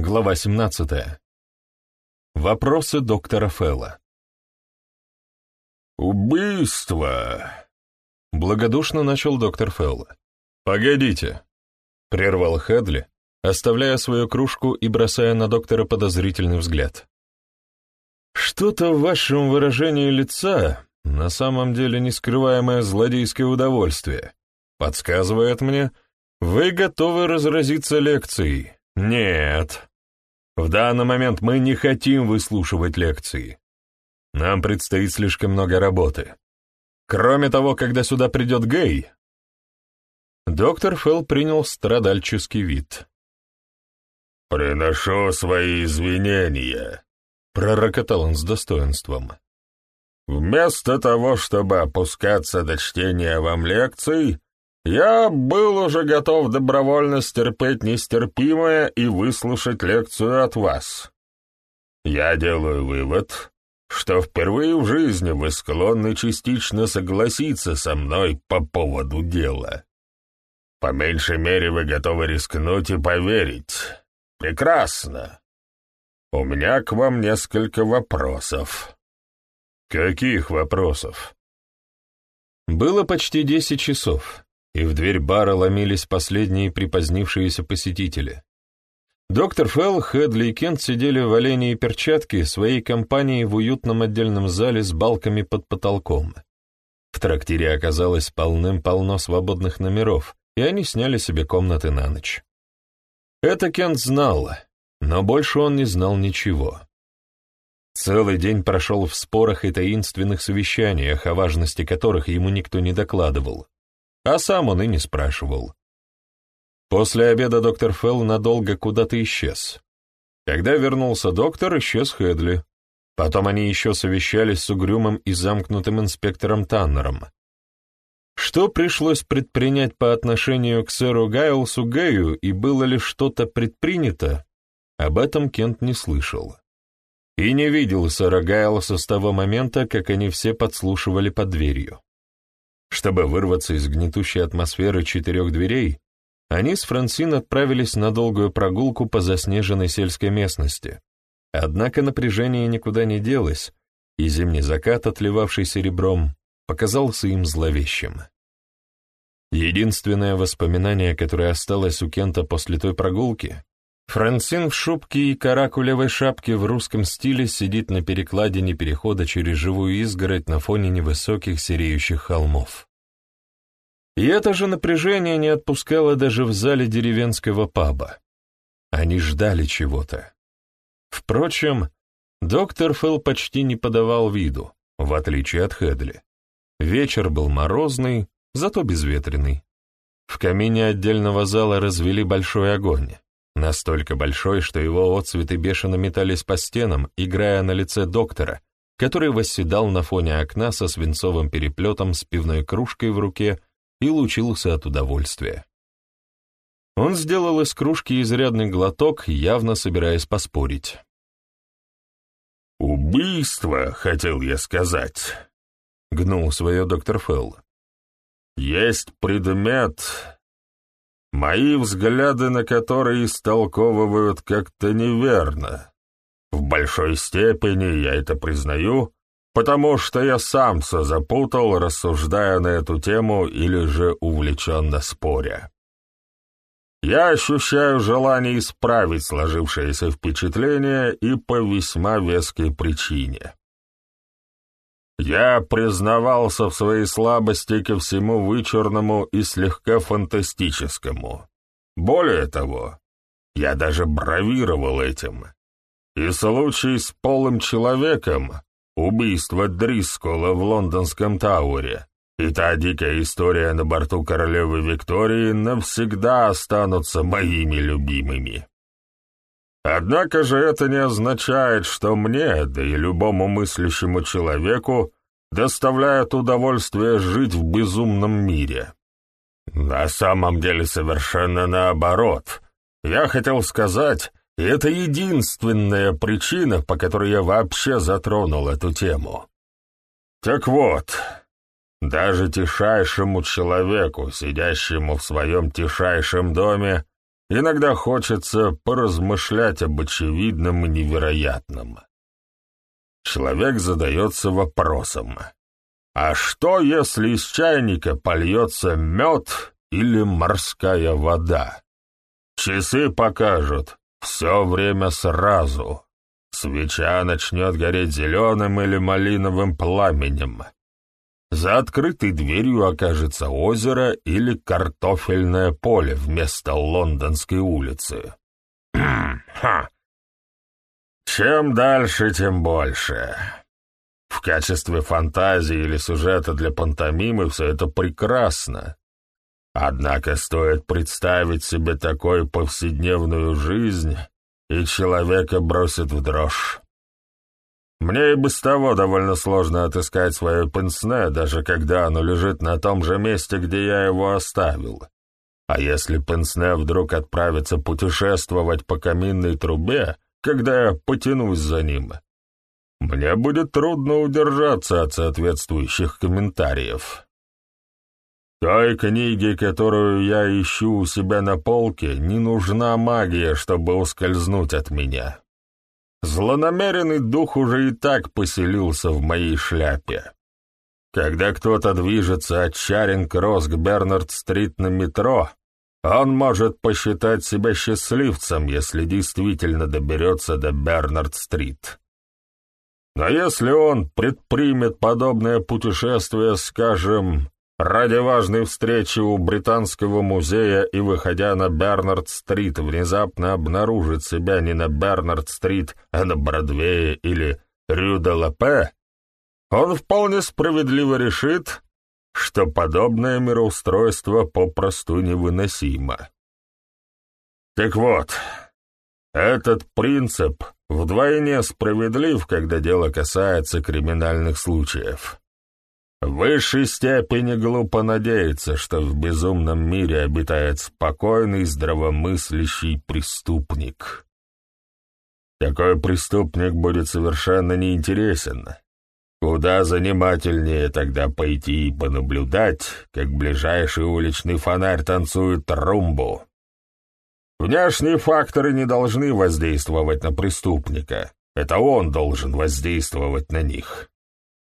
Глава 17. Вопросы доктора Фелла. «Убийство!» — благодушно начал доктор Фелл. «Погодите!» — прервал Хедли, оставляя свою кружку и бросая на доктора подозрительный взгляд. «Что-то в вашем выражении лица, на самом деле нескрываемое злодейское удовольствие, подсказывает мне, вы готовы разразиться лекцией. Нет, в данный момент мы не хотим выслушивать лекции. Нам предстоит слишком много работы. Кроме того, когда сюда придет Гей... Доктор Фелл принял страдальческий вид. «Приношу свои извинения», — пророкотал он с достоинством. «Вместо того, чтобы опускаться до чтения вам лекций, я был уже готов добровольно стерпеть нестерпимое и выслушать лекцию от вас. Я делаю вывод, что впервые в жизни вы склонны частично согласиться со мной по поводу дела. По меньшей мере вы готовы рискнуть и поверить. Прекрасно. У меня к вам несколько вопросов. Каких вопросов? Было почти десять часов и в дверь бара ломились последние припозднившиеся посетители. Доктор Фелл, Хедли и Кент сидели в олене и перчатке своей компании в уютном отдельном зале с балками под потолком. В трактире оказалось полным-полно свободных номеров, и они сняли себе комнаты на ночь. Это Кент знал, но больше он не знал ничего. Целый день прошел в спорах и таинственных совещаниях, о важности которых ему никто не докладывал а сам он и не спрашивал. После обеда доктор Фелл надолго куда-то исчез. Когда вернулся доктор, исчез Хедли. Потом они еще совещались с угрюмым и замкнутым инспектором Таннером. Что пришлось предпринять по отношению к сэру Гайлсу Гэю и было ли что-то предпринято, об этом Кент не слышал. И не видел сэра Гайлса с того момента, как они все подслушивали под дверью. Чтобы вырваться из гнетущей атмосферы четырех дверей, они с Франсин отправились на долгую прогулку по заснеженной сельской местности. Однако напряжение никуда не делось, и зимний закат, отливавший серебром, показался им зловещим. Единственное воспоминание, которое осталось у Кента после той прогулки, Франсин в шубке и каракулевой шапке в русском стиле сидит на перекладине перехода через живую изгородь на фоне невысоких сереющих холмов. И это же напряжение не отпускало даже в зале деревенского паба. Они ждали чего-то. Впрочем, доктор Фелл почти не подавал виду, в отличие от Хедли. Вечер был морозный, зато безветренный. В камине отдельного зала развели большой огонь. Настолько большой, что его отцветы бешено метались по стенам, играя на лице доктора, который восседал на фоне окна со свинцовым переплетом с пивной кружкой в руке и лучился от удовольствия. Он сделал из кружки изрядный глоток, явно собираясь поспорить. «Убийство, хотел я сказать», — гнул свое доктор Фелл. «Есть предмет, мои взгляды на которые истолковывают как-то неверно. В большой степени я это признаю, потому что я сам все запутал, рассуждая на эту тему или же увлеченно споря. Я ощущаю желание исправить сложившееся впечатление и по весьма веской причине. Я признавался в своей слабости ко всему вычурному и слегка фантастическому. Более того, я даже бравировал этим. И случай с полым человеком, убийство Дрискола в лондонском Тауэре, и та дикая история на борту королевы Виктории навсегда останутся моими любимыми. Однако же это не означает, что мне, да и любому мыслящему человеку, доставляет удовольствие жить в безумном мире. На самом деле совершенно наоборот. Я хотел сказать, это единственная причина, по которой я вообще затронул эту тему. Так вот, даже тишайшему человеку, сидящему в своем тишайшем доме, иногда хочется поразмышлять об очевидном и невероятном. Человек задается вопросом, а что, если из чайника польется мед или морская вода? Часы покажут все время сразу. Свеча начнет гореть зеленым или малиновым пламенем. За открытой дверью окажется озеро или картофельное поле вместо лондонской улицы. Ха! Чем дальше, тем больше. В качестве фантазии или сюжета для пантомимы все это прекрасно. Однако стоит представить себе такую повседневную жизнь, и человека бросит в дрожь. Мне и без того довольно сложно отыскать свое пенсне, даже когда оно лежит на том же месте, где я его оставил. А если пенсне вдруг отправится путешествовать по каминной трубе, когда я потянусь за ним, мне будет трудно удержаться от соответствующих комментариев. Той книге, которую я ищу у себя на полке, не нужна магия, чтобы ускользнуть от меня. Злонамеренный дух уже и так поселился в моей шляпе. Когда кто-то движется от Чаринг-Кросс к Бернард-стрит на метро, он может посчитать себя счастливцем, если действительно доберется до Бернард-стрит. Но если он предпримет подобное путешествие, скажем, Ради важной встречи у Британского музея и, выходя на Бернард-стрит, внезапно обнаружит себя не на Бернард-стрит, а на Бродвее или Рю-де-Лапе, он вполне справедливо решит, что подобное мироустройство попросту невыносимо. Так вот, этот принцип вдвойне справедлив, когда дело касается криминальных случаев. В высшей степени глупо надеяться, что в безумном мире обитает спокойный, здравомыслящий преступник. Такой преступник будет совершенно неинтересен. Куда занимательнее тогда пойти и понаблюдать, как ближайший уличный фонарь танцует румбу. Внешние факторы не должны воздействовать на преступника. Это он должен воздействовать на них.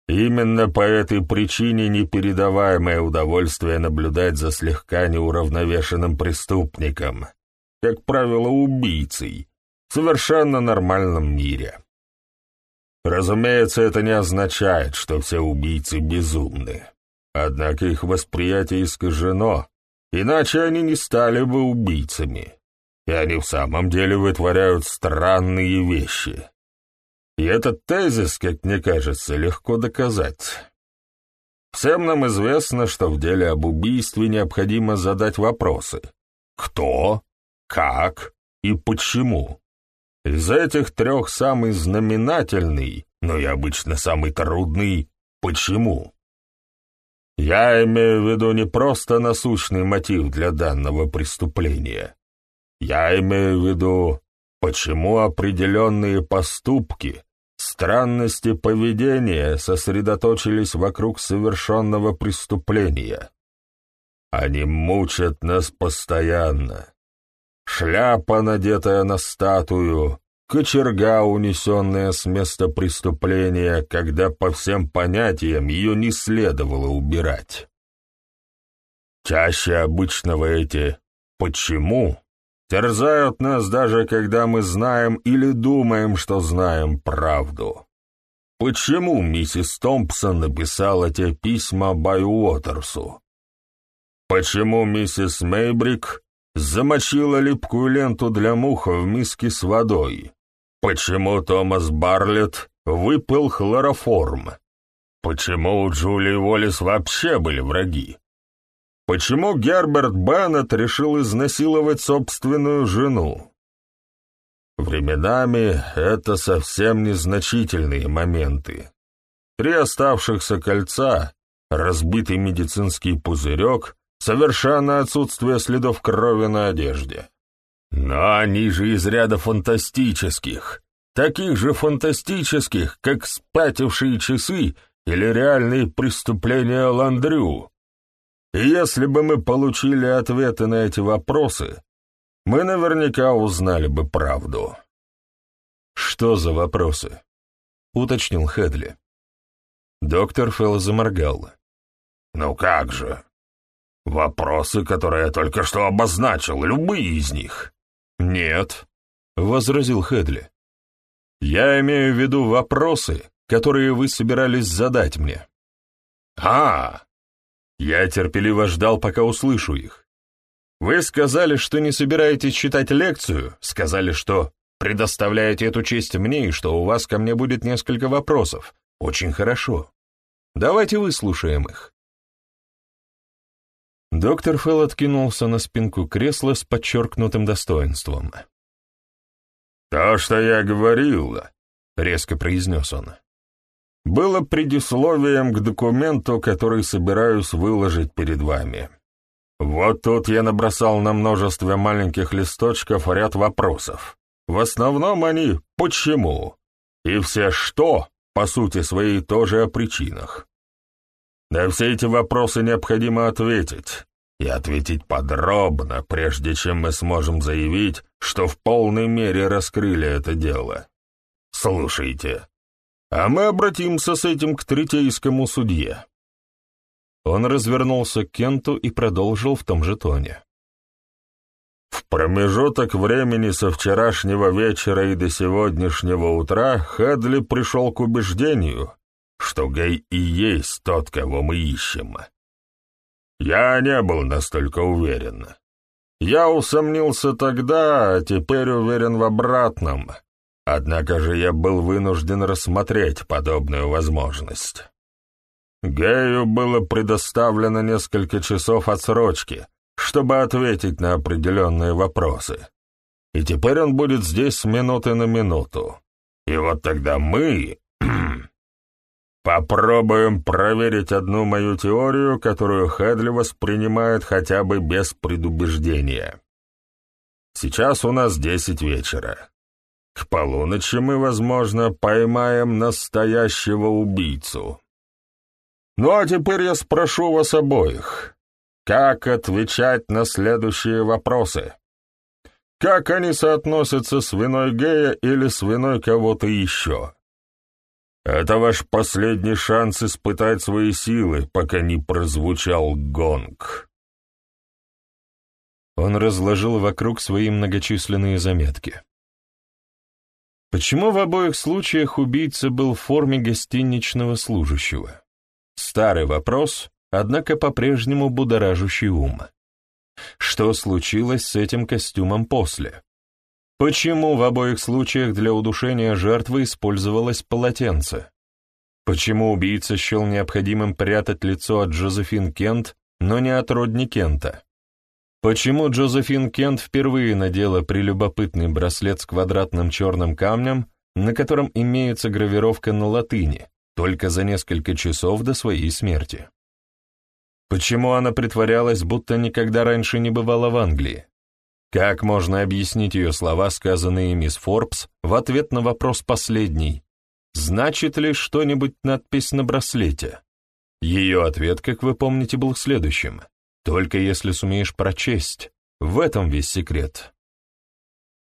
Именно по этой причине непередаваемое удовольствие наблюдать за слегка неуравновешенным преступником, как правило, убийцей, в совершенно нормальном мире. Разумеется, это не означает, что все убийцы безумны. Однако их восприятие искажено, иначе они не стали бы убийцами. И они в самом деле вытворяют странные вещи. И этот тезис, как мне кажется, легко доказать. Всем нам известно, что в деле об убийстве необходимо задать вопросы. Кто, как и почему. Из этих трех самый знаменательный, но и обычно самый трудный «почему?». Я имею в виду не просто насущный мотив для данного преступления. Я имею в виду, почему определенные поступки, Странности поведения сосредоточились вокруг совершенного преступления. Они мучат нас постоянно. Шляпа, надетая на статую, кочерга, унесенная с места преступления, когда по всем понятиям ее не следовало убирать. Чаще обычного эти «почему» терзают нас даже когда мы знаем или думаем, что знаем правду. Почему миссис Томпсон написала те письма Баю Уотерсу? Почему миссис Мейбрик замочила липкую ленту для мух в миске с водой? Почему Томас Барлетт выпил хлороформ? Почему у Джулии Уоллес вообще были враги? Почему Герберт Беннет решил изнасиловать собственную жену? Временами это совсем незначительные моменты. Три оставшихся кольца, разбитый медицинский пузырек, совершенно отсутствие следов крови на одежде. Но они же из ряда фантастических, таких же фантастических, как спятившие часы или реальные преступления Ландрю. И если бы мы получили ответы на эти вопросы, мы наверняка узнали бы правду. «Что за вопросы?» — уточнил Хедли. Доктор Фелл заморгал. «Ну как же? Вопросы, которые я только что обозначил, любые из них». «Нет», — возразил Хедли. «Я имею в виду вопросы, которые вы собирались задать мне». «А!» Я терпеливо ждал, пока услышу их. Вы сказали, что не собираетесь читать лекцию, сказали, что предоставляете эту честь мне и что у вас ко мне будет несколько вопросов. Очень хорошо. Давайте выслушаем их. Доктор Фелл откинулся на спинку кресла с подчеркнутым достоинством. «То, что я говорил», — резко произнес он, — «было предисловием к документу, который собираюсь выложить перед вами. Вот тут я набросал на множестве маленьких листочков ряд вопросов. В основном они «почему?» и все «что?» по сути своей тоже о причинах. На все эти вопросы необходимо ответить, и ответить подробно, прежде чем мы сможем заявить, что в полной мере раскрыли это дело. Слушайте, а мы обратимся с этим к третейскому судье. Он развернулся к Кенту и продолжил в том же тоне. В промежуток времени со вчерашнего вечера и до сегодняшнего утра Хедли пришел к убеждению, что Гей и есть тот, кого мы ищем. Я не был настолько уверен. Я усомнился тогда, а теперь уверен в обратном. Однако же я был вынужден рассмотреть подобную возможность. Гею было предоставлено несколько часов отсрочки, чтобы ответить на определенные вопросы. И теперь он будет здесь с минуты на минуту. И вот тогда мы попробуем проверить одну мою теорию, которую Хедли воспринимает хотя бы без предубеждения. Сейчас у нас десять вечера. К полуночи мы, возможно, поймаем настоящего убийцу. Ну а теперь я спрошу вас обоих. Как отвечать на следующие вопросы? Как они соотносятся с виной гея или с виной кого-то еще? Это ваш последний шанс испытать свои силы, пока не прозвучал гонг. Он разложил вокруг свои многочисленные заметки. Почему в обоих случаях убийца был в форме гостиничного служащего? Старый вопрос, однако по-прежнему будоражащий ум. Что случилось с этим костюмом после? Почему в обоих случаях для удушения жертвы использовалось полотенце? Почему убийца счел необходимым прятать лицо от Джозефин Кент, но не от Родни Кента? Почему Джозефин Кент впервые надела прелюбопытный браслет с квадратным черным камнем, на котором имеется гравировка на латыни, только за несколько часов до своей смерти? Почему она притворялась, будто никогда раньше не бывала в Англии? Как можно объяснить ее слова, сказанные мисс Форбс, в ответ на вопрос последний? Значит ли что-нибудь надпись на браслете? Ее ответ, как вы помните, был следующим. Только если сумеешь прочесть. В этом весь секрет.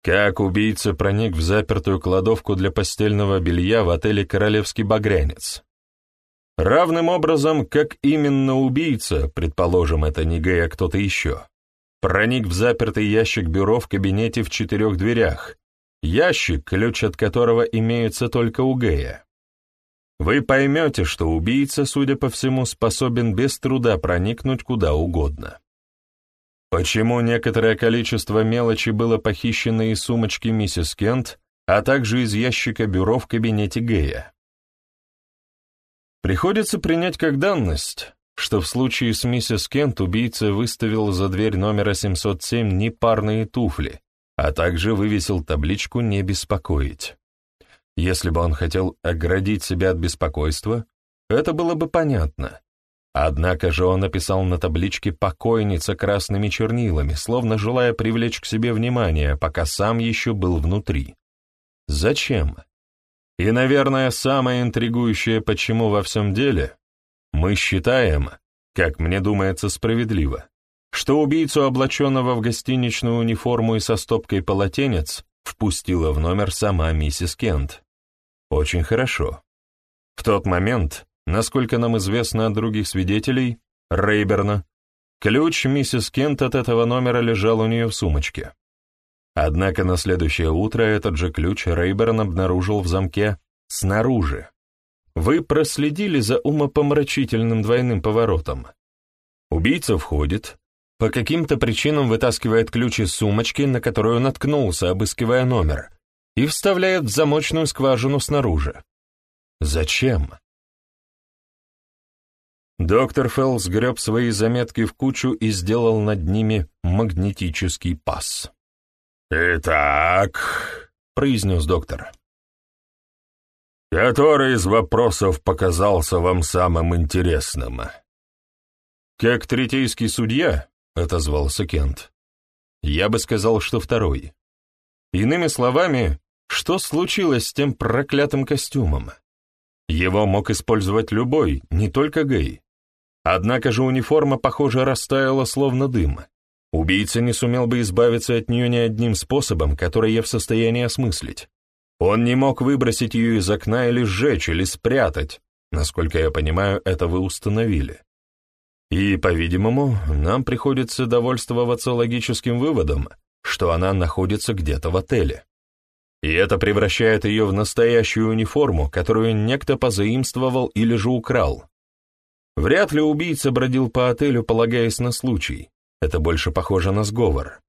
Как убийца проник в запертую кладовку для постельного белья в отеле «Королевский багрянец»? Равным образом, как именно убийца, предположим, это не Гэй, а кто-то еще, проник в запертый ящик бюро в кабинете в четырех дверях, ящик, ключ от которого имеется только у Гэя. Вы поймете, что убийца, судя по всему, способен без труда проникнуть куда угодно. Почему некоторое количество мелочи было похищено из сумочки миссис Кент, а также из ящика бюро в кабинете Гэя? Приходится принять как данность, что в случае с миссис Кент убийца выставил за дверь номера 707 непарные туфли, а также вывесил табличку «Не беспокоить». Если бы он хотел оградить себя от беспокойства, это было бы понятно. Однако же он написал на табличке «покойница» красными чернилами, словно желая привлечь к себе внимание, пока сам еще был внутри. Зачем? И, наверное, самое интригующее почему во всем деле, мы считаем, как мне думается справедливо, что убийцу, облаченного в гостиничную униформу и со стопкой полотенец, впустила в номер сама миссис Кент. Очень хорошо. В тот момент, насколько нам известно от других свидетелей, Рейберна, ключ миссис Кент от этого номера лежал у нее в сумочке. Однако на следующее утро этот же ключ Рейберн обнаружил в замке снаружи. Вы проследили за умопомрачительным двойным поворотом. Убийца входит, по каким-то причинам вытаскивает ключ из сумочки, на которую наткнулся, обыскивая номер, и вставляет в замочную скважину снаружи. Зачем? Доктор Фелл сгреб свои заметки в кучу и сделал над ними магнетический пас. «Итак», — произнес доктор, — «который из вопросов показался вам самым интересным?» «Как третейский судья», — отозвался Кент, — «я бы сказал, что второй. Иными словами, что случилось с тем проклятым костюмом? Его мог использовать любой, не только гей. Однако же униформа, похоже, растаяла словно дым. Убийца не сумел бы избавиться от нее ни одним способом, который я в состоянии осмыслить. Он не мог выбросить ее из окна или сжечь, или спрятать. Насколько я понимаю, это вы установили. И, по-видимому, нам приходится довольствоваться логическим выводом, что она находится где-то в отеле. И это превращает ее в настоящую униформу, которую некто позаимствовал или же украл. Вряд ли убийца бродил по отелю, полагаясь на случай. Это больше похоже на сговор.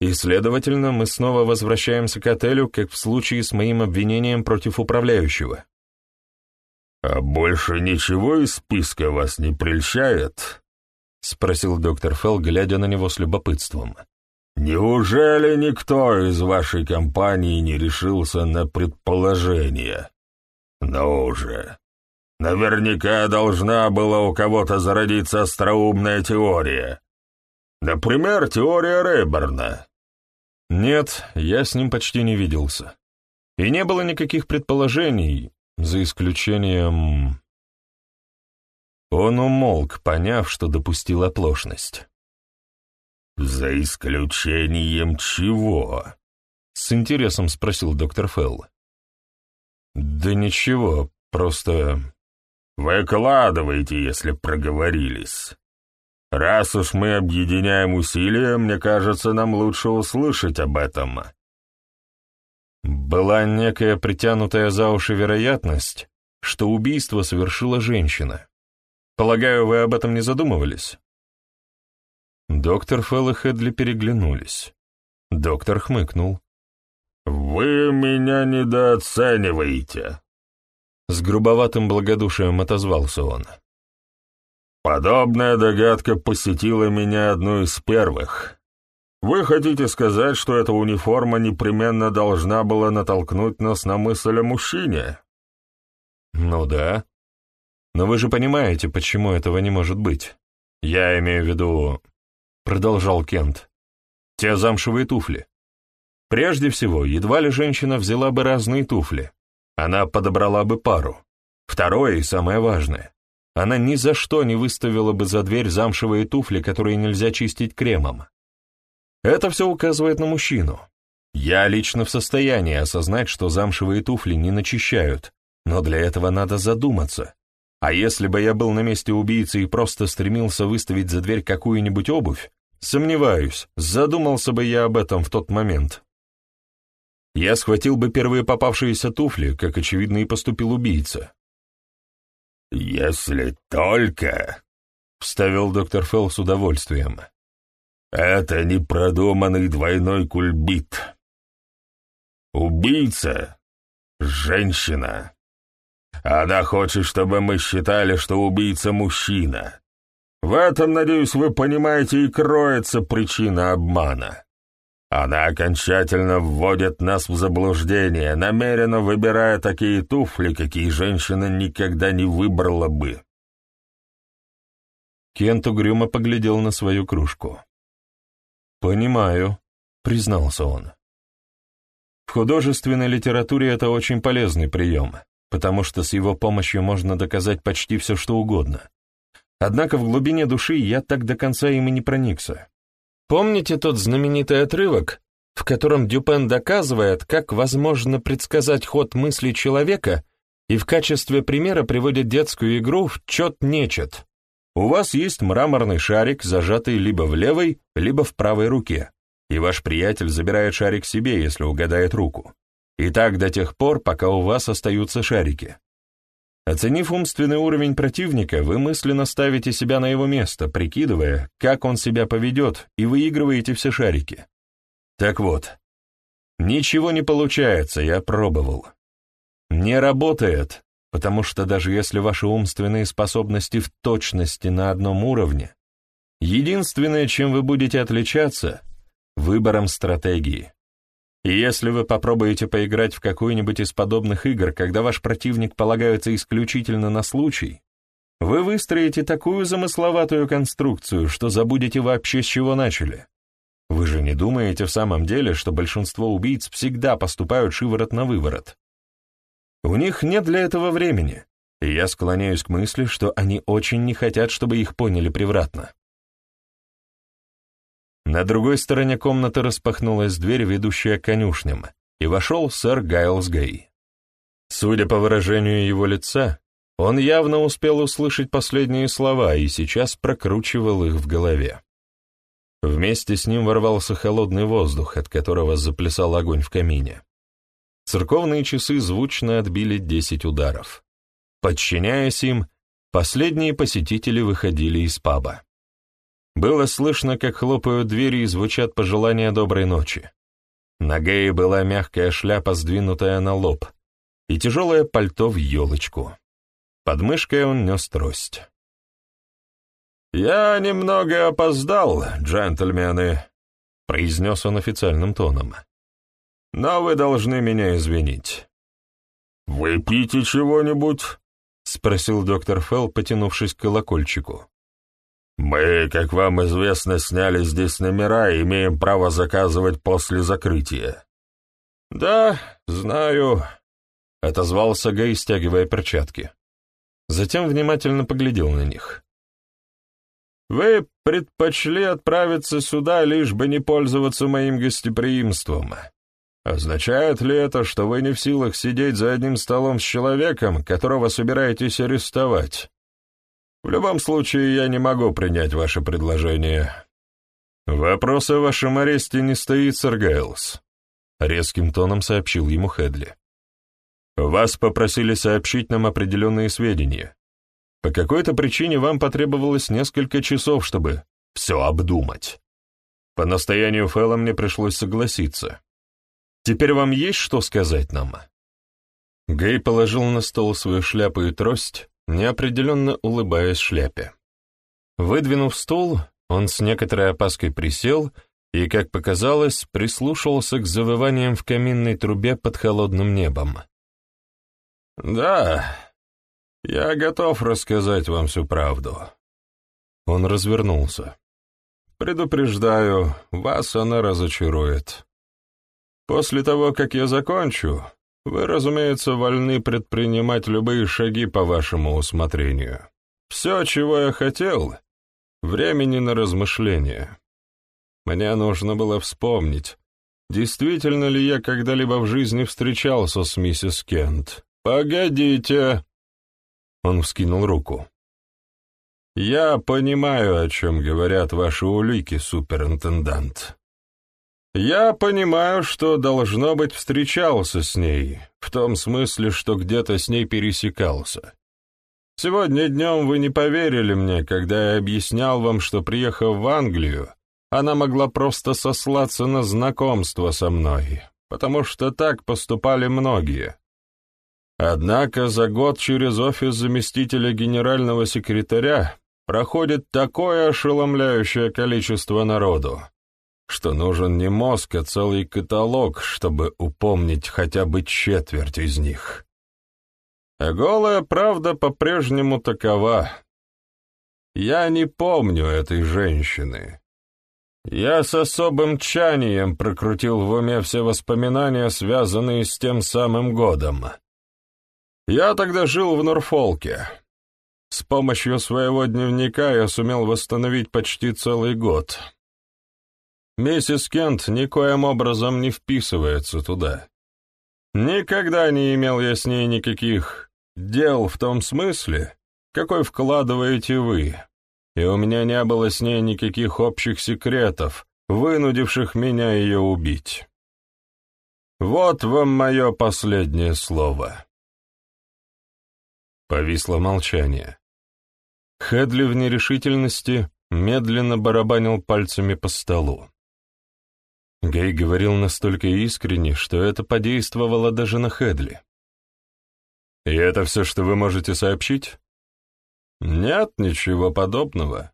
И, следовательно, мы снова возвращаемся к отелю, как в случае с моим обвинением против управляющего. «А больше ничего из списка вас не прельщает?» — спросил доктор Фелл, глядя на него с любопытством. «Неужели никто из вашей компании не решился на предположение? Ну уже, наверняка должна была у кого-то зародиться остроумная теория. Например, теория Рейберна». «Нет, я с ним почти не виделся. И не было никаких предположений, за исключением...» Он умолк, поняв, что допустил оплошность. «За исключением чего?» — с интересом спросил доктор Фелл. «Да ничего, просто...» «Выкладывайте, если проговорились. Раз уж мы объединяем усилия, мне кажется, нам лучше услышать об этом». Была некая притянутая за уши вероятность, что убийство совершила женщина. Полагаю, вы об этом не задумывались? Доктор Фелл и Хедли переглянулись. Доктор хмыкнул. «Вы меня недооцениваете», — с грубоватым благодушием отозвался он. «Подобная догадка посетила меня одну из первых. Вы хотите сказать, что эта униформа непременно должна была натолкнуть нас на мысль о мужчине?» «Ну да. Но вы же понимаете, почему этого не может быть. Я имею в виду — продолжал Кент. «Те замшевые туфли. Прежде всего, едва ли женщина взяла бы разные туфли. Она подобрала бы пару. Второе и самое важное. Она ни за что не выставила бы за дверь замшевые туфли, которые нельзя чистить кремом. Это все указывает на мужчину. Я лично в состоянии осознать, что замшевые туфли не начищают, но для этого надо задуматься. А если бы я был на месте убийцы и просто стремился выставить за дверь какую-нибудь обувь, сомневаюсь, задумался бы я об этом в тот момент. Я схватил бы первые попавшиеся туфли, как, очевидно, и поступил убийца. «Если только», — вставил доктор Фелл с удовольствием, — «это непродуманный двойной кульбит. Убийца — женщина». Она хочет, чтобы мы считали, что убийца мужчина. В этом, надеюсь, вы понимаете, и кроется причина обмана. Она окончательно вводит нас в заблуждение, намеренно выбирая такие туфли, какие женщина никогда не выбрала бы. Кент угрюмо поглядел на свою кружку. «Понимаю», — признался он. «В художественной литературе это очень полезный прием потому что с его помощью можно доказать почти все, что угодно. Однако в глубине души я так до конца им и не проникся. Помните тот знаменитый отрывок, в котором Дюпен доказывает, как возможно предсказать ход мысли человека и в качестве примера приводит детскую игру в чет-нечет? У вас есть мраморный шарик, зажатый либо в левой, либо в правой руке, и ваш приятель забирает шарик себе, если угадает руку. И так до тех пор, пока у вас остаются шарики. Оценив умственный уровень противника, вы мысленно ставите себя на его место, прикидывая, как он себя поведет, и выигрываете все шарики. Так вот, ничего не получается, я пробовал. Не работает, потому что даже если ваши умственные способности в точности на одном уровне, единственное, чем вы будете отличаться — выбором стратегии. Если вы попробуете поиграть в какую-нибудь из подобных игр, когда ваш противник полагается исключительно на случай, вы выстроите такую замысловатую конструкцию, что забудете вообще с чего начали. Вы же не думаете в самом деле, что большинство убийц всегда поступают шиворот на выворот? У них нет для этого времени, и я склоняюсь к мысли, что они очень не хотят, чтобы их поняли превратно. На другой стороне комнаты распахнулась дверь, ведущая к конюшням, и вошел сэр Гайлс Гей. Судя по выражению его лица, он явно успел услышать последние слова и сейчас прокручивал их в голове. Вместе с ним ворвался холодный воздух, от которого заплясал огонь в камине. Церковные часы звучно отбили десять ударов. Подчиняясь им, последние посетители выходили из паба. Было слышно, как хлопают двери и звучат пожелания доброй ночи. На Гее была мягкая шляпа, сдвинутая на лоб, и тяжелое пальто в елочку. Под мышкой он нес трость. «Я немного опоздал, джентльмены», — произнес он официальным тоном. «Но вы должны меня извинить». «Выпейте чего-нибудь?» — спросил доктор Фелл, потянувшись к колокольчику. «Мы, как вам известно, сняли здесь номера и имеем право заказывать после закрытия». «Да, знаю», — отозвался Гай, стягивая перчатки. Затем внимательно поглядел на них. «Вы предпочли отправиться сюда, лишь бы не пользоваться моим гостеприимством. Означает ли это, что вы не в силах сидеть за одним столом с человеком, которого собираетесь арестовать?» В любом случае, я не могу принять ваше предложение. Вопрос о вашем аресте не стоит, сэр Гейлс, — резким тоном сообщил ему Хедли. Вас попросили сообщить нам определенные сведения. По какой-то причине вам потребовалось несколько часов, чтобы все обдумать. По настоянию Фэлла мне пришлось согласиться. Теперь вам есть что сказать нам?» Гей положил на стол свою шляпу и трость, неопределенно улыбаясь шляпе. Выдвинув стул, он с некоторой опаской присел и, как показалось, прислушался к завываниям в каминной трубе под холодным небом. «Да, я готов рассказать вам всю правду». Он развернулся. «Предупреждаю, вас она разочарует. После того, как я закончу, вы, разумеется, вольны предпринимать любые шаги по вашему усмотрению. Все, чего я хотел, времени на размышления. Мне нужно было вспомнить, действительно ли я когда-либо в жизни встречался с миссис Кент. Погодите!» Он вскинул руку. «Я понимаю, о чем говорят ваши улики, суперинтендант. Я понимаю, что, должно быть, встречался с ней, в том смысле, что где-то с ней пересекался. Сегодня днем вы не поверили мне, когда я объяснял вам, что, приехав в Англию, она могла просто сослаться на знакомство со мной, потому что так поступали многие. Однако за год через офис заместителя генерального секретаря проходит такое ошеломляющее количество народу, что нужен не мозг, а целый каталог, чтобы упомнить хотя бы четверть из них. А голая правда по-прежнему такова. Я не помню этой женщины. Я с особым тчанием прокрутил в уме все воспоминания, связанные с тем самым годом. Я тогда жил в Норфолке. С помощью своего дневника я сумел восстановить почти целый год. Миссис Кент никоим образом не вписывается туда. Никогда не имел я с ней никаких дел в том смысле, какой вкладываете вы, и у меня не было с ней никаких общих секретов, вынудивших меня ее убить. Вот вам мое последнее слово. Повисло молчание. Хедли в нерешительности медленно барабанил пальцами по столу. Гей говорил настолько искренне, что это подействовало даже на Хедли. «И это все, что вы можете сообщить?» «Нет ничего подобного.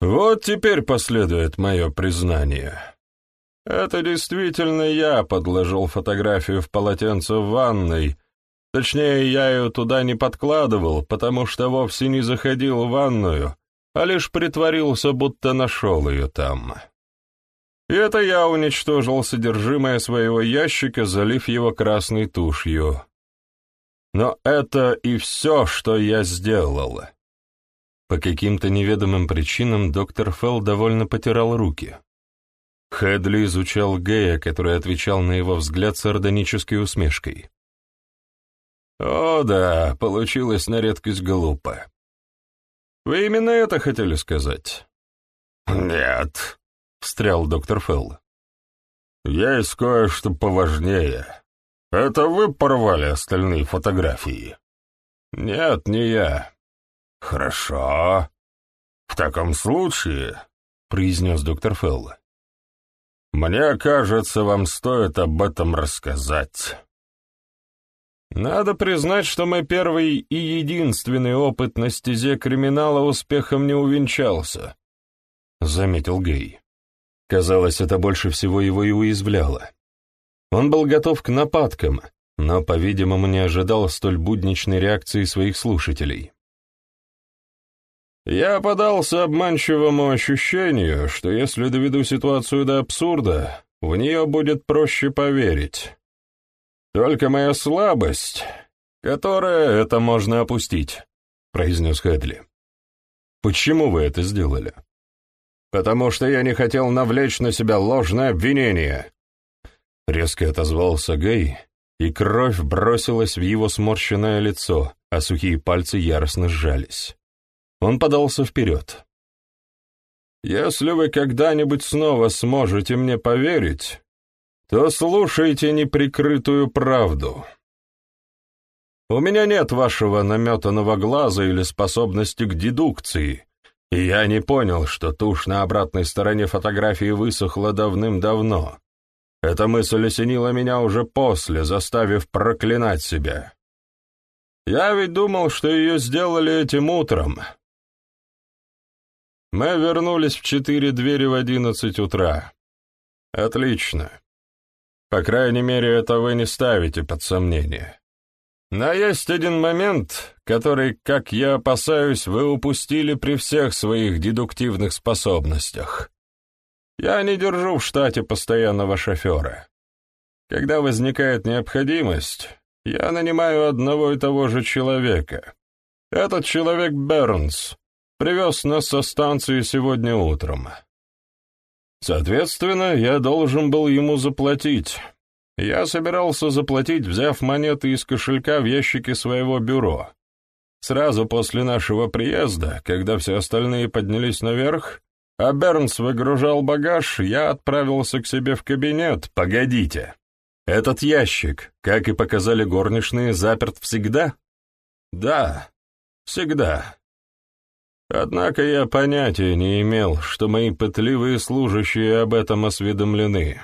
Вот теперь последует мое признание. Это действительно я подложил фотографию в полотенце в ванной, точнее, я ее туда не подкладывал, потому что вовсе не заходил в ванную, а лишь притворился, будто нашел ее там». И это я уничтожил содержимое своего ящика, залив его красной тушью. Но это и все, что я сделал. По каким-то неведомым причинам доктор Фелл довольно потирал руки. Хедли изучал Гея, который отвечал на его взгляд сардонической усмешкой. «О да, получилось на редкость глупо. Вы именно это хотели сказать?» «Нет», — встрял доктор Фелл. «Есть кое-что поважнее. Это вы порвали остальные фотографии?» «Нет, не я». «Хорошо. В таком случае», — произнес доктор Фелл, «мне кажется, вам стоит об этом рассказать». «Надо признать, что мой первый и единственный опыт на стезе криминала успехом не увенчался», — заметил Гей. Казалось, это больше всего его и уязвляло. Он был готов к нападкам, но, по-видимому, не ожидал столь будничной реакции своих слушателей. «Я подался обманчивому ощущению, что если доведу ситуацию до абсурда, в нее будет проще поверить. Только моя слабость, которая это можно опустить», — произнес Хэдли. «Почему вы это сделали?» Потому что я не хотел навлечь на себя ложное обвинение». Резко отозвался Гей, и кровь бросилась в его сморщенное лицо, а сухие пальцы яростно сжались. Он подался вперед. «Если вы когда-нибудь снова сможете мне поверить, то слушайте неприкрытую правду. У меня нет вашего наметанного глаза или способности к дедукции, и я не понял, что тушь на обратной стороне фотографии высохла давным-давно. Эта мысль осенила меня уже после, заставив проклинать себя. Я ведь думал, что ее сделали этим утром. Мы вернулись в четыре двери в одиннадцать утра. Отлично. По крайней мере, это вы не ставите под сомнение. Но есть один момент, который, как я опасаюсь, вы упустили при всех своих дедуктивных способностях. Я не держу в штате постоянного шофера. Когда возникает необходимость, я нанимаю одного и того же человека. Этот человек Бернс привез нас со станции сегодня утром. Соответственно, я должен был ему заплатить. Я собирался заплатить, взяв монеты из кошелька в ящике своего бюро. Сразу после нашего приезда, когда все остальные поднялись наверх, а Бернс выгружал багаж, я отправился к себе в кабинет. Погодите. Этот ящик, как и показали горничные, заперт всегда? Да, всегда. Однако я понятия не имел, что мои пытливые служащие об этом осведомлены.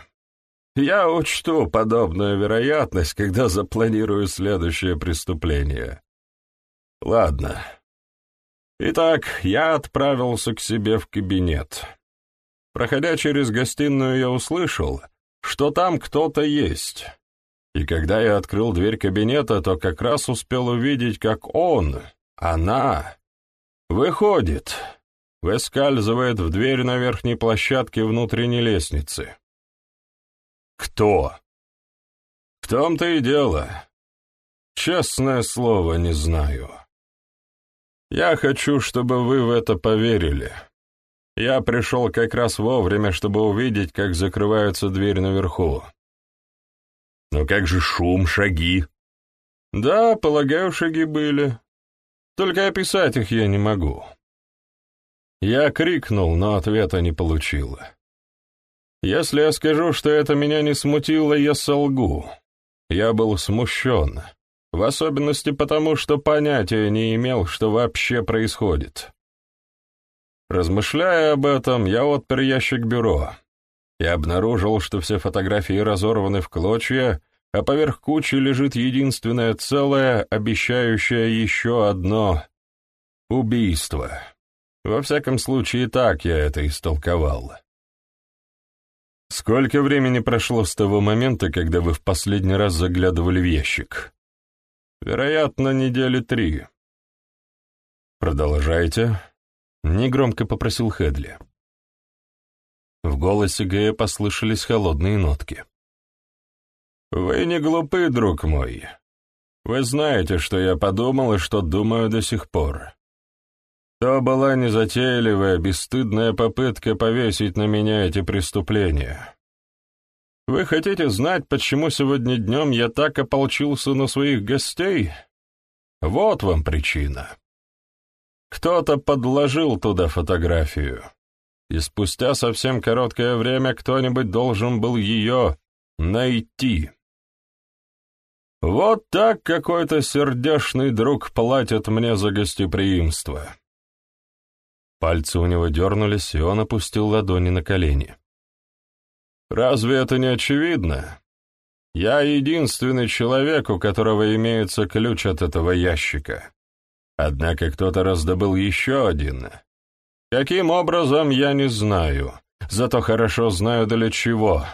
Я учту подобную вероятность, когда запланирую следующее преступление. Ладно. Итак, я отправился к себе в кабинет. Проходя через гостиную, я услышал, что там кто-то есть. И когда я открыл дверь кабинета, то как раз успел увидеть, как он, она, выходит, выскальзывает в дверь на верхней площадке внутренней лестницы. Кто? В том-то и дело. Честное слово, не знаю. Я хочу, чтобы вы в это поверили. Я пришел как раз вовремя, чтобы увидеть, как закрывается дверь наверху. Но как же шум, шаги? Да, полагаю, шаги были. Только описать их я не могу. Я крикнул, но ответа не получил. Если я скажу, что это меня не смутило, я солгу. Я был смущен, в особенности потому, что понятия не имел, что вообще происходит. Размышляя об этом, я отпер ящик бюро и обнаружил, что все фотографии разорваны в клочья, а поверх кучи лежит единственное целое, обещающее еще одно — убийство. Во всяком случае, так я это истолковал. Сколько времени прошло с того момента, когда вы в последний раз заглядывали в ящик? Вероятно, недели три. Продолжайте. Негромко попросил Хедли. В голосе Гэя послышались холодные нотки. «Вы не глупы, друг мой. Вы знаете, что я подумал и что думаю до сих пор. То была незатейливая, бесстыдная попытка повесить на меня эти преступления. Вы хотите знать, почему сегодня днем я так ополчился на своих гостей? Вот вам причина. Кто-то подложил туда фотографию, и спустя совсем короткое время кто-нибудь должен был ее найти. Вот так какой-то сердешный друг платит мне за гостеприимство. Пальцы у него дернулись, и он опустил ладони на колени. «Разве это не очевидно? Я единственный человек, у которого имеется ключ от этого ящика. Однако кто-то раздобыл еще один. Каким образом, я не знаю, зато хорошо знаю для чего.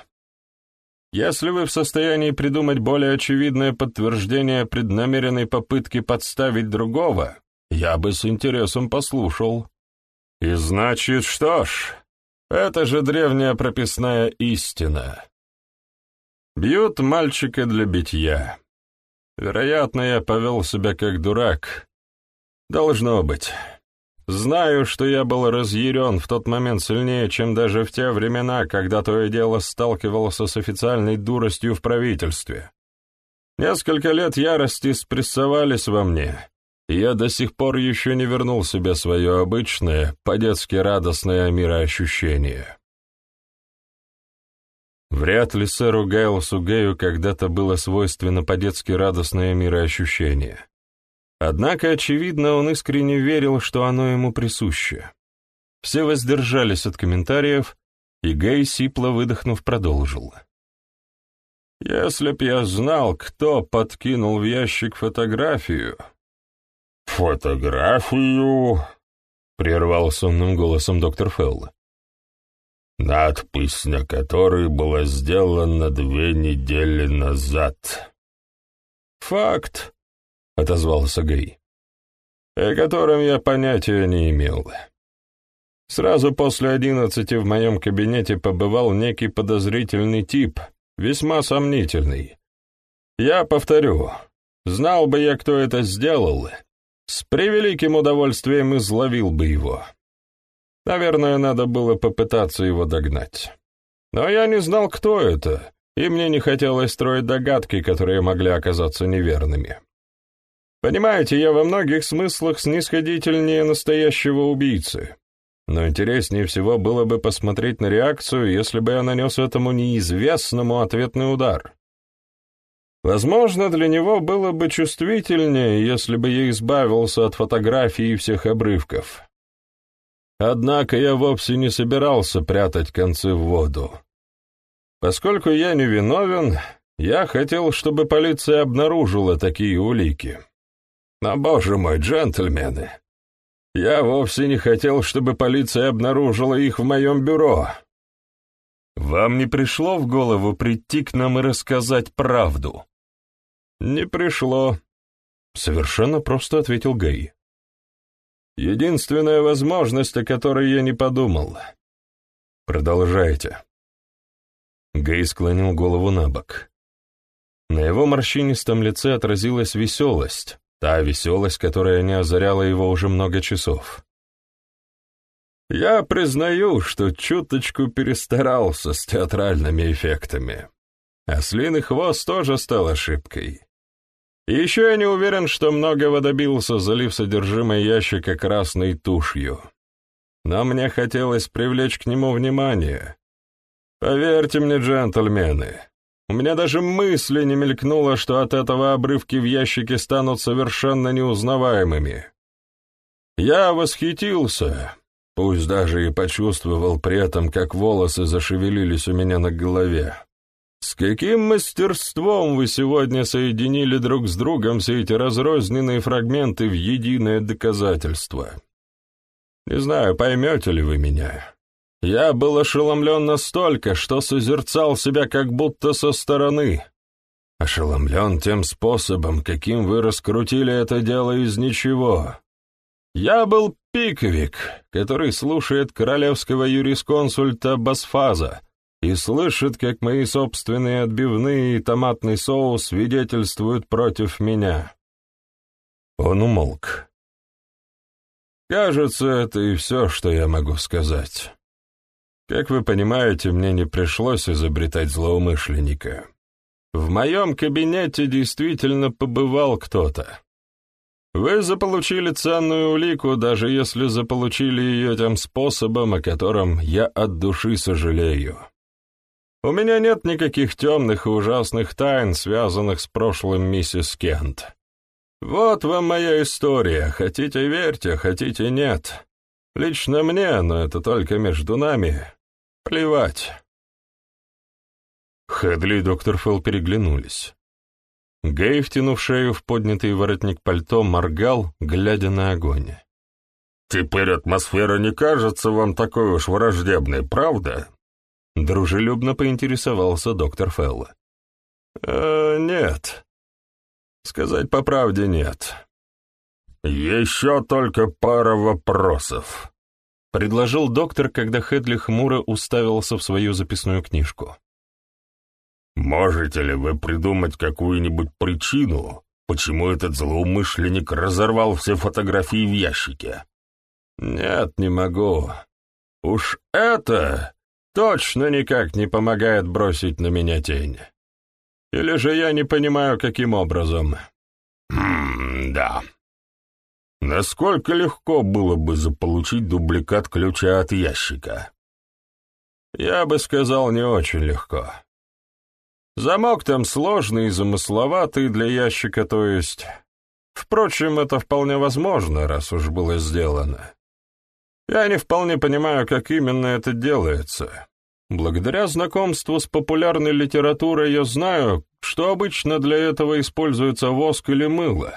Если вы в состоянии придумать более очевидное подтверждение преднамеренной попытки подставить другого, я бы с интересом послушал. И значит, что ж, это же древняя прописная истина. Бьют мальчика для битья. Вероятно, я повел себя как дурак, Должно быть. Знаю, что я был разъярен в тот момент сильнее, чем даже в те времена, когда то и дело сталкивался с официальной дуростью в правительстве. Несколько лет ярости спрессовались во мне, я до сих пор еще не вернул себе свое обычное, по-детски радостное мироощущение. Вряд ли сэру Гайлсу Гею когда-то было свойственно по-детски радостное мироощущение. Однако, очевидно, он искренне верил, что оно ему присуще. Все воздержались от комментариев, и Гей, сипло выдохнув, продолжил. «Если б я знал, кто подкинул в ящик фотографию...» «Фотографию?» — прервал сонным голосом доктор Фелл. «Надпись на которой была сделана две недели назад». «Факт», — отозвался Гей, — «о котором я понятия не имел. Сразу после одиннадцати в моем кабинете побывал некий подозрительный тип, весьма сомнительный. Я повторю, знал бы я, кто это сделал, с превеликим удовольствием изловил бы его. Наверное, надо было попытаться его догнать. Но я не знал, кто это, и мне не хотелось строить догадки, которые могли оказаться неверными. Понимаете, я во многих смыслах снисходительнее настоящего убийцы. Но интереснее всего было бы посмотреть на реакцию, если бы я нанес этому неизвестному ответный удар. Возможно, для него было бы чувствительнее, если бы я избавился от фотографий и всех обрывков. Однако я вовсе не собирался прятать концы в воду. Поскольку я не виновен, я хотел, чтобы полиция обнаружила такие улики. Но, боже мой, джентльмены, я вовсе не хотел, чтобы полиция обнаружила их в моем бюро. Вам не пришло в голову прийти к нам и рассказать правду? Не пришло. Совершенно просто ответил Гай. Единственная возможность, о которой я не подумал. Продолжайте. Гай склонил голову на бок. На его морщинистом лице отразилась веселость, та веселость, которая не озаряла его уже много часов. Я признаю, что чуточку перестарался с театральными эффектами. Ослиный хвост тоже стал ошибкой. Еще я не уверен, что многого добился, залив содержимое ящика красной тушью. Но мне хотелось привлечь к нему внимание. Поверьте мне, джентльмены, у меня даже мысли не мелькнуло, что от этого обрывки в ящике станут совершенно неузнаваемыми. Я восхитился, пусть даже и почувствовал при этом, как волосы зашевелились у меня на голове. С каким мастерством вы сегодня соединили друг с другом все эти разрозненные фрагменты в единое доказательство? Не знаю, поймете ли вы меня. Я был ошеломлен настолько, что созерцал себя как будто со стороны. Ошеломлен тем способом, каким вы раскрутили это дело из ничего. Я был пиковик, который слушает королевского юрисконсульта Басфаза, и слышит, как мои собственные отбивные и томатный соус свидетельствуют против меня. Он умолк. Кажется, это и все, что я могу сказать. Как вы понимаете, мне не пришлось изобретать злоумышленника. В моем кабинете действительно побывал кто-то. Вы заполучили ценную улику, даже если заполучили ее тем способом, о котором я от души сожалею. У меня нет никаких темных и ужасных тайн, связанных с прошлым миссис Кент. Вот вам моя история, хотите верьте, хотите нет. Лично мне, но это только между нами, плевать. Хедли и доктор Фелл переглянулись. Гей, втянув шею в поднятый воротник пальто, моргал, глядя на огонь. «Теперь атмосфера не кажется вам такой уж враждебной, правда?» Дружелюбно поинтересовался доктор Фелла. «Э, «Нет. Сказать по правде нет». «Еще только пара вопросов», — предложил доктор, когда Хедли хмуро уставился в свою записную книжку. «Можете ли вы придумать какую-нибудь причину, почему этот злоумышленник разорвал все фотографии в ящике?» «Нет, не могу. Уж это точно никак не помогает бросить на меня тень. Или же я не понимаю, каким образом?» «Хм, да. Насколько легко было бы заполучить дубликат ключа от ящика?» «Я бы сказал, не очень легко. Замок там сложный и замысловатый для ящика, то есть... Впрочем, это вполне возможно, раз уж было сделано. Я не вполне понимаю, как именно это делается. Благодаря знакомству с популярной литературой я знаю, что обычно для этого используется воск или мыло.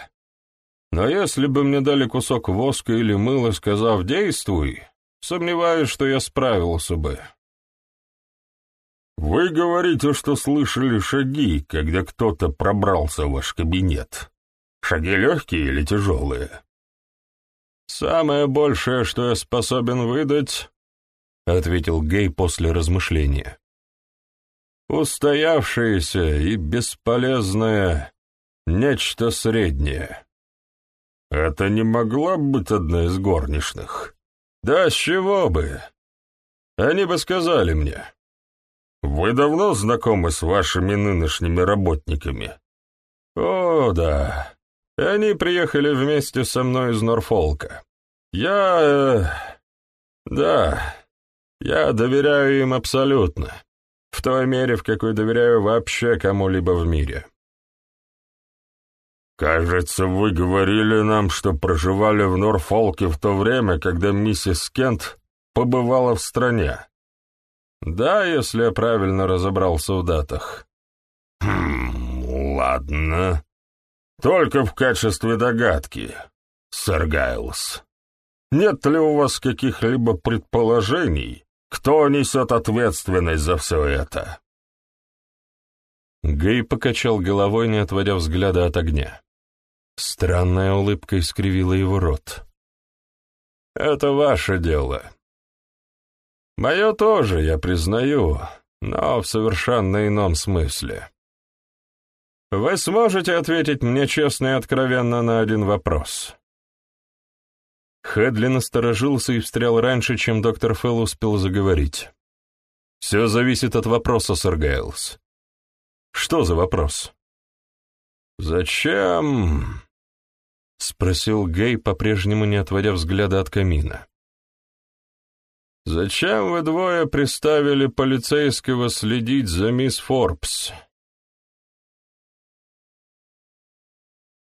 Но если бы мне дали кусок воска или мыла, сказав «действуй», сомневаюсь, что я справился бы. «Вы говорите, что слышали шаги, когда кто-то пробрался в ваш кабинет. Шаги легкие или тяжелые?» «Самое большее, что я способен выдать», — ответил Гей после размышления. «Устоявшееся и бесполезное нечто среднее». «Это не могла быть одна из горничных?» «Да с чего бы? Они бы сказали мне». «Вы давно знакомы с вашими нынешними работниками?» «О, да. Они приехали вместе со мной из Норфолка. Я... Э, да, я доверяю им абсолютно. В той мере, в какой доверяю вообще кому-либо в мире». «Кажется, вы говорили нам, что проживали в Норфолке в то время, когда миссис Кент побывала в стране». Да, если я правильно разобрался в датах. Хм, ладно. Только в качестве догадки, сэр Гайлс. Нет ли у вас каких-либо предположений, кто несет ответственность за все это? Гей покачал головой, не отводя взгляда от огня. Странная улыбка искривила его рот. «Это ваше дело. Мое тоже, я признаю, но в совершенно ином смысле. Вы сможете ответить мне честно и откровенно на один вопрос?» Хэдли насторожился и встрял раньше, чем доктор Фелл успел заговорить. «Все зависит от вопроса, сэр Гейлс». «Что за вопрос?» «Зачем?» — спросил Гей, по-прежнему не отводя взгляда от камина. «Зачем вы двое приставили полицейского следить за мисс Форбс?»